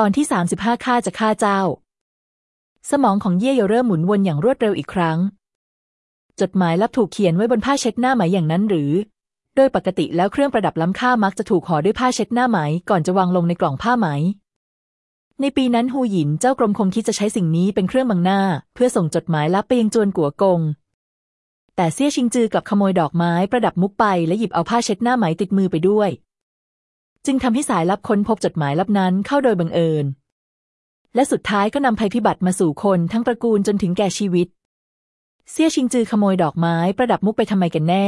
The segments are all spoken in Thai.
ตอนที่สามสิบห้าข้าจะฆ่าเจ้า สมองของเย่เยาเริ่มหมุนวนอย่างรวดเร็วอีกครั้ง จดหมายลับถูกเขียนไว้บนผ้าเช็ดหน้าไหมอย่างนั้นหรือ โดยปกติแล้วเครื่องประดับล้ำค่ามักจะถูกห่อด้วยผ้าเช็ดหน้าไหมก่อนจะวางลงในกล่องผ้าไหม ในปีนั้นฮูหยินเจ้ากรมคงคิดจะใช้สิ่งนี้เป็นเครื่องบังหน้า เพื่อส่งจดหมายลับไปยังจวนกัวกง แต่เซี่ยชิงจือกลับขโมยดอกไม้ประดับมุกไปและหยิบเอาผ้าเช็ดหน้าไหมติดมือไปด้วย จึงทำให้สายลับค้นพบจดหมายลับนั้นเข้าโดยบังเอิญ และสุดท้ายก็นำภัยพิบัติมาสู่คนทั้งตระกูลจนถึงแก่ชีวิต เซี่ยชิงจือขโมยดอกไม้ประดับมุกไปทำไมกันแน่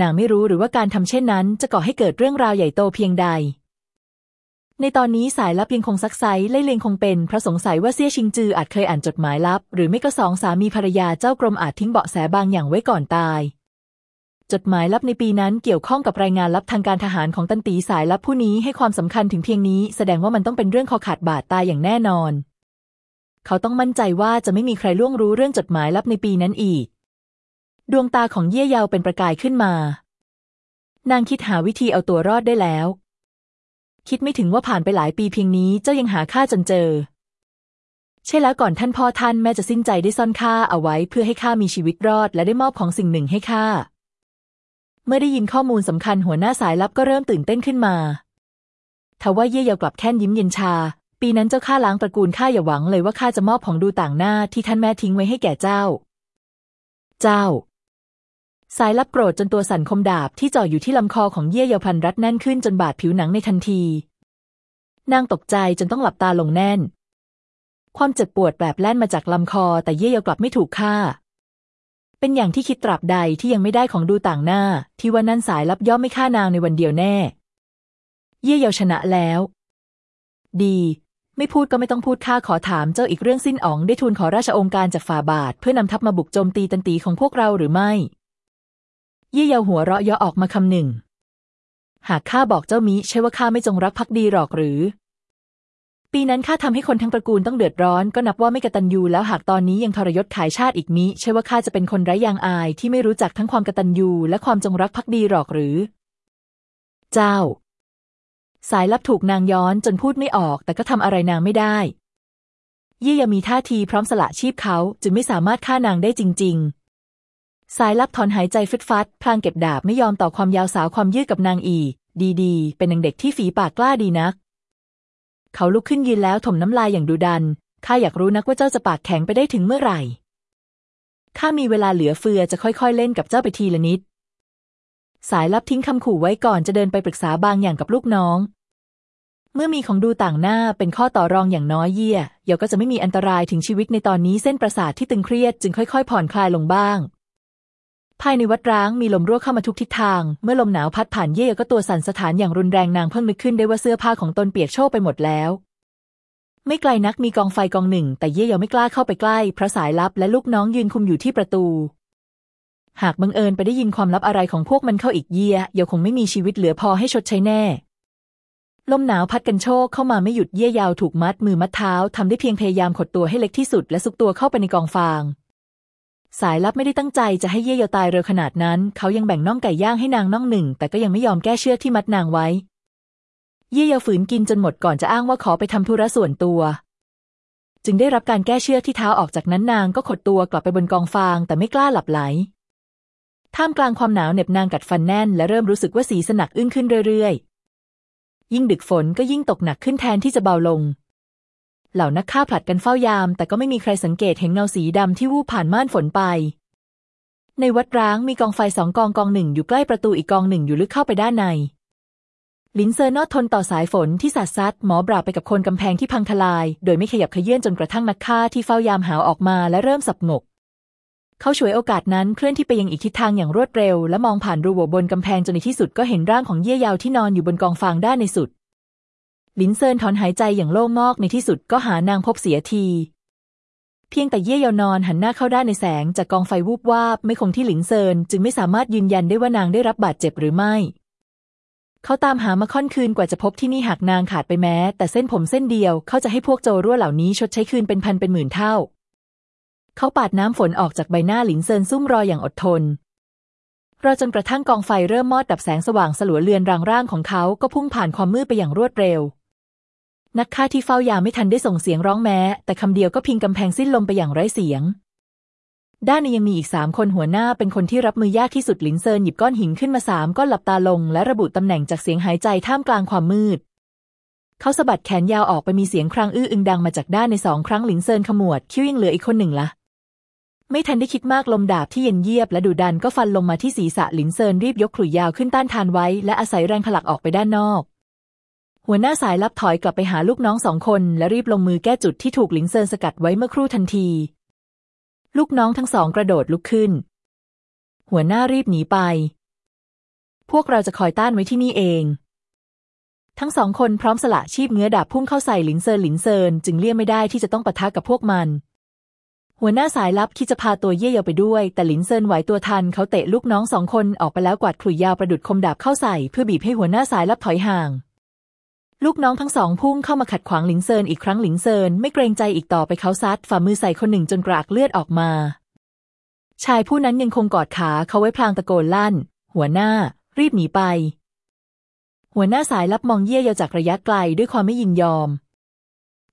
นางไม่รู้หรือว่าการทำเช่นนั้น จะก่อให้เกิดเรื่องราวใหญ่โตเพียงใด ในตอนนี้สายลับยังคงซักไซไล่เลียงคงเป็นเพราะสงสัยว่าเซี่ยชิงจืออาจเคยอ่านจดหมายลับ หรือไม่ก็สองสามีภรรยาเจ้ากรมอาจทิ้งเบาะแสบางอย่างไว้ก่อนตาย จดหมายลับในปีนั้นเกี่ยวข้องกับรายงานลับทางการทหารของตันตีสายลับผู้นี้ให้ความสำคัญถึงเพียงนี้ แสดงว่ามันต้องเป็นเรื่องคอขาดบาดตายอย่างแน่นอน เขาต้องมั่นใจว่าจะไม่มีใครล่วงรู้เรื่องจดหมายลับในปีนั้นอีก ดวงตาของเย่เยาเป็นประกายขึ้นมา นางคิดหาวิธีเอาตัวรอดได้แล้ว คิดไม่ถึงว่าผ่านไปหลายปีเพียงนี้เจ้ายังหาข้าจนเจอ ใช่แล้วก่อนท่านพ่อท่านแม่จะสิ้นใจได้ซ่อนข้าเอาไว้เพื่อให้ข้ามีชีวิตรอด และได้มอบของสิ่งหนึ่งให้ข้า เมื่อได้ยินข้อมูลสำคัญหัวหน้าสายลับก็เริ่มตื่นเต้นขึ้นมาทว่าเย่เยากลับแค่นยิ้มเย็นชา ปีนั้นเจ้าข้าล้างตระกูลข้าอย่าหวังเลยว่าข้าจะมอบของดูต่างหน้าที่ท่านแม่ทิ้งไว้ให้แก่เจ้า เจ้า สายลับโกรธจนตัวสั่นคมดาบที่จ่ออยู่ที่ลำคอของเย่เยาพันรัดแน่นขึ้นจนบาดผิวหนังในทันที นางตกใจจนต้องหลับตาลงแน่น ความเจ็บปวดแปรบแล่นมาจากลำคอแต่เย่เยากลับไม่ถูกฆ่า เป็นอย่างที่คิดตราบใดที่ยังไม่ได้ของดูต่างหน้า ที่ว่านั่นสายลับย่อมไม่ฆ่านางในวันเดียวแน่ เย่เยาชนะแล้ว ดี ไม่พูดก็ไม่ต้องพูดข้าขอถามเจ้าอีกเรื่องสิ้นอ๋องได้ทูลขอราชองค์การจากฝ่าบาท เพื่อนำทัพมาบุกโจมตีตันตีของพวกเราหรือไม่ เย่เยาหัวเราะยาะออกมาคำหนึ่ง หากข้าบอกเจ้ามิใช่ว่าข้าไม่จงรักภักดีหรอกหรือ ปีนั้นข้าทำให้คนทั้งตระกูลต้องเดือดร้อนก็นับว่าไม่กตัญญูแล้วหากตอนนี้ยังทรยศขายชาติอีกมิใช่ว่าข้าจะเป็นคนไร้ยางอายที่ไม่รู้จักทั้งความกตัญญูและความจงรักภักดีหรอกหรือ เจ้า สายลับถูกนางย้อนจนพูดไม่ออก แต่ก็ทำอะไรนางไม่ได้ ยี่ยังมีท่าทีพร้อมสละชีพเขาจึงไม่สามารถฆ่านางได้จริง ๆ สายลับถอนหายใจฟึดฟัดพลางเก็บดาบไม่ยอมต่อความยาวสาวความยืดกับนางอี ดีๆ เป็นนางเด็กที่ฝีปากกล้าดีนัก เขาลุกขึ้นยืนแล้วถมน้ำลายอย่างดุดัน ข้าอยากรู้นักว่าเจ้าจะปากแข็งไปได้ถึงเมื่อไหร่ ข้ามีเวลาเหลือเฟือจะค่อยๆเล่นกับเจ้าไปทีละนิด สายลับทิ้งคำขู่ไว้ก่อนจะเดินไปปรึกษาบางอย่างกับลูกน้อง เมื่อมีของดูต่างหน้าเป็นข้อต่อรองอย่างน้อยเยี่ยเยาก็จะไม่มีอันตรายถึงชีวิตในตอนนี้เส้นประสาทที่ตึงเครียดจึงค่อยๆ ผ่อนคลายลงบ้าง ภายในวัดร้างมีลมรั่วเข้ามาทุกทิศทาง เมื่อลมหนาวพัดผ่านเย่ก็ตัวสั่นสถานอย่างรุนแรงนางเพิ่งนึกขึ้นได้ว่าเสื้อผ้าของตนเปียกโชกไปหมดแล้ว ไม่ไกลนักมีกองไฟกองหนึ่ง แต่เย่ยังไม่กล้าเข้าไปใกล้เพราะสายลับและลูกน้องยืนคุมอยู่ที่ประตู หากบังเอิญไปได้ยินความลับอะไรของพวกมันเข้าอีกเย่เยาคงไม่มีชีวิตเหลือพอให้ชดใช้แน่ ลมหนาวพัดกันโชกเข้ามาไม่หยุดเย่ยาวถูกมัดมือมัดเท้าทำได้เพียงพยายามขดตัวให้เล็กที่สุดและซุกตัวเข้าไปในกองฟาง สายลับไม่ได้ตั้งใจจะให้เย่เยาตายเร็วขนาดนั้น เขายังแบ่งน่องไก่ย่างให้นางน่องหนึ่ง แต่ก็ยังไม่ยอมแก้เชือกที่มัดนางไว้ เย่เยาฝืนกินจนหมดก่อนจะอ้างว่าขอไปทำธุระส่วนตัว จึงได้รับการแก้เชือกที่เท้าออกจากนั้นนางก็ขดตัวกลับไปบนกองฟาง แต่ไม่กล้าหลับไหล ท่ามกลางความหนาวเหน็บนางกัดฟันแน่น และเริ่มรู้สึกว่าสีสนักอึ้งขึ้นเรื่อยๆ ยิ่งดึกฝนก็ยิ่งตกหนักขึ้นแทนที่จะเบาลง เหล่านักฆ่าผลัดกันเฝ้ายาม แต่ก็ไม่มีใครสังเกตเห็นเงาสีดำที่วูบผ่านม่านฝนไป ในวัดร้างมีกองไฟสองกองกองหนึ่งอยู่ใกล้ประตูอีกกองหนึ่งอยู่ลึกเข้าไปด้านใน ลินเซอร์นอดทนต่อสายฝนที่สาดซัดหมอบราบไปกับคนกำแพงที่พังทลาย โดยไม่ขยับเขยื่นจนกระทั่งนักฆ่าที่เฝ้ายามหาวออกมาและเริ่มสับงกเขาฉวยโอกาสนั้นเคลื่อนที่ไปยังอีกทิศทางอย่างรวดเร็ว และมองผ่านรูโหว่บนกำแพงจนในที่สุดก็เห็นร่างของเย่ยาวที่นอนอยู่บนกองฟางด้านในสุด ลินเซินถอนหายใจอย่างโล่งมอกในที่สุดก็หานางพบเสียที เพียงแต่เย่ยานอนหันหน้าเข้าด้านในแสงจากกองไฟวูบวาบไม่คงที่หลินเซินจึงไม่สามารถยืนยันได้ว่านางได้รับบาดเจ็บหรือไม่ เขาตามหามาค่อนคืนกว่าจะพบที่นี่หากนางขาดไปแม้ แต่เส้นผมเส้นเดียวเขาจะให้พวกโจรรั่วเหล่านี้ชดใช้คืนเป็นพันเป็นหมื่นเท่า เขาปาดน้ำฝนออกจากใบหน้าหลินเซินซุ่มรออย่างอดทนรอจนกระทั่งกองไฟเริ่มมอดดับแสงสว่างสลัวเลือนรางร่างของเขาก็พุ่งผ่านความมืดไปอย่างรวดเร็ว นักฆ่าที่เฝ้ายามไม่ทันได้ส่งเสียงร้องแม้ แต่คำเดียวก็พิงกำแพงสิ้นลมไปอย่างไร้เสียง ด้านในยังมีอีกสามคนหัวหน้าเป็นคนที่รับมือยากที่สุดหลินเซินหยิบก้อนหินขึ้นมาสามก้อนหลับตาลง และระบุตำแหน่งจากเสียงหายใจท่ามกลางความมืด เขาสะบัดแขนยาวออกไปมีเสียงครางอื้ออึงดังมาจากด้านในสองครั้งหลินเซินขมวดคิ้วยังเหลืออีกคนหนึ่งละไม่ทันได้คิดมากลมดาบที่เย็นเยียบและดุดันก็ฟันลงมาที่ศีรษะหลินเซินรีบยกขลุ่ยยาวขึ้นต้านทานไว้ และอาศัยแรงผลักออกไปด้านนอก หัวหน้าสายลับถอยกลับไปหาลูกน้องสองคน และรีบลงมือแก้จุดที่ถูกหลินเซินสกัดไว้เมื่อครู่ทันที ลูกน้องทั้งสองกระโดดลุกขึ้น หัวหน้ารีบหนีไป พวกเราจะคอยต้านไว้ที่นี่เอง ทั้งสองคนพร้อมสละชีพเงื้อดาบพุ่งเข้าใส่หลินเซินหลินเซินจึงเลี่ยงไม่ได้ที่จะต้องปะทะกับพวกมัน หัวหน้าสายลับคิดจะพาตัวเย่เยาไปด้วย แต่หลินเซินไหวตัวทันเขาเตะลูกน้องสองคนออกไปแล้วกวาดขลุ่ยยาวประดุจคมดาบเข้าใส่เพื่อบีบให้หัวหน้าสายลับถอยห่าง ลูกน้องทั้งสองพุ่งเข้ามาขัดขวางหลินเซินอีกครั้งหลินเซินไม่เกรงใจอีกต่อไปเขาซัดฝ่ามือใส่คนหนึ่งจนกระอักเลือดออกมา ชายผู้นั้นยังคงกอดขาเขาไว้พลางตะโกนลั่น หัวหน้า รีบหนีไป หัวหน้าสายลับมองเย่เยาจากระยะไกลด้วยความไม่ยินยอม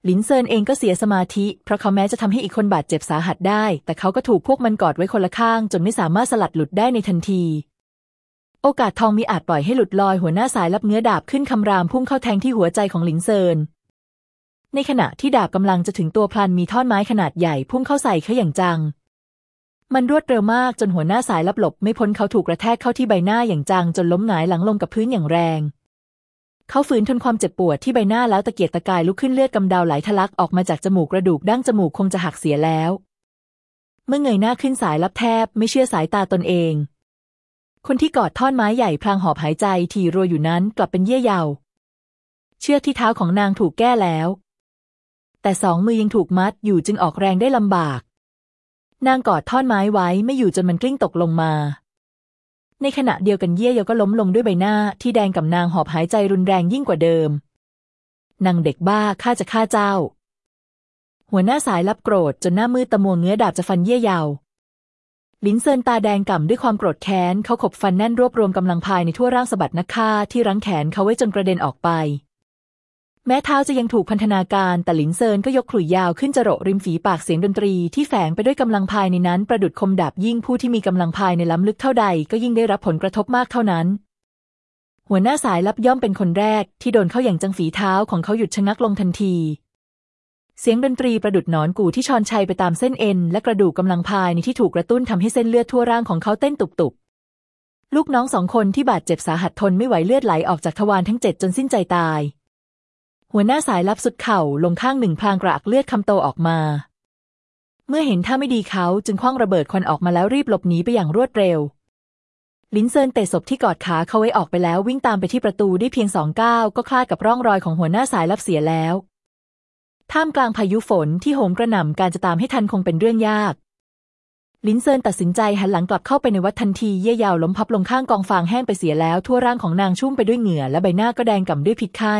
หลินเซินเองก็เสียสมาธิ เพราะเขาแม้จะทำให้อีกคนบาดเจ็บสาหัสได้ แต่เขาก็ถูกพวกมันกอดไว้คนละข้าง จนไม่สามารถสลัดหลุดได้ในทันที โอกาสทองมีอาจปล่อยให้หลุดลอยหัวหน้าสายรับเงื้อดาบขึ้นคำรามพุ่งเข้าแทงที่หัวใจของหลินเซิน ในขณะที่ดาบกำลังจะถึงตัวพลันมีท่อนไม้ขนาดใหญ่พุ่งเข้าใส่เขาอย่างจัง มันรวดเร็วมากจนหัวหน้าสายรับหลบไม่พ้นเขาถูกกระแทกเข้าที่ใบหน้าอย่างจังจนล้มหงายหลังลงกับพื้นอย่างแรง เขาฝืนทนความเจ็บปวดที่ใบหน้าแล้วตะเกียกตะกายลุกขึ้นเลือดกำเดาไหลทะลักออกมาจากจมูกกระดูกดั้งจมูกคงจะหักเสียแล้ว เมื่อเงยหน้าขึ้นสายลับแทบไม่เชื่อสายตาตนเอง คนที่กอดท่อนไม้ใหญ่พลางหอบหายใจทีรัวอยู่นั้นกลับเป็นเยี่ยเยา เชือกที่เท้าของนางถูกแก้แล้ว แต่สองมือยังถูกมัดอยู่จึงออกแรงได้ลำบาก นางกอดท่อนไม้ไว้ไม่อยู่จนมันกลิ้งตกลงมา ในขณะเดียวกันเย่เยาก็ล้มลงด้วยใบหน้าที่แดงกับนางหอบหายใจรุนแรงยิ่งกว่าเดิม นางเด็กบ้าข้าจะฆ่าเจ้า หัวหน้าสายรับโกรธจนหน้ามืดตะมัวเงื้อดาบจะฟันเย่เยา ลินเซินตาแดงก่ำด้วยความโกรธแค้น เขาขบฟันแน่นรวบรวมกำลังภายในทั่วร่างสะบัดนักฆ่าที่รั้งแขนเขาไว้จนกระเด็นออกไป แม้เท้าจะยังถูกพันธนาการแต่ลินเซินก็ยกขลุ่ยยาวขึ้นจรดริมฝีปากเสียงดนตรีที่แฝงไปด้วยกำลังภายในนั้น ประดุดคมดาบยิ่งผู้ที่มีกำลังภายในล้ำลึกเท่าใด ก็ยิ่งได้รับผลกระทบมากเท่านั้น หัวหน้าสายลับย่อมเป็นคนแรก ที่โดนเข้าอย่างจังฝีเท้าของเขาหยุดชะงักลงทันที เสียงดนตรีประดุดหนอนกูที่ชอนชัยไปตามเส้นเอ็น และกระดูกกำลังภายในที่ถูกกระตุ้นทำให้เส้นเลือดทั่วร่างของเขาเต้นตุบๆ ลูกน้องสองคนที่บาดเจ็บสาหัสทนไม่ไหวเลือดไหลออกจากทวารทั้งเจ็ดจนสิ้นใจตาย หัวหน้าสายลับสุดเข่าลงข้างหนึ่งพลางกระอักเลือดคำโตออกมา เมื่อเห็นท่าไม่ดีเขาจึงขว้างระเบิดควันออกมาแล้วรีบหลบหนีไปอย่างรวดเร็วหลินเซินเตะศพที่กอดขาเขาไว้ออกไปแล้ววิ่งตามไปที่ประตูได้เพียงสองก้าวก็คลาดกับร่องรอยของหัวหน้าสายลับเสียแล้ว ท่ามกลางพายุฝนที่โหมกระหน่ำการจะตามให้ทันคงเป็นเรื่องยาก หลินเซินตัดสินใจหันหลังกลับเข้าไปในวัดทันทีเย่เยาล้มพับลงข้างกองฟางแห้งไปเสียแล้ว ทั่วร่างของนางชุ่มไปด้วยเหงื่อและใบหน้าก็แดงก่ำด้วยพิษไข้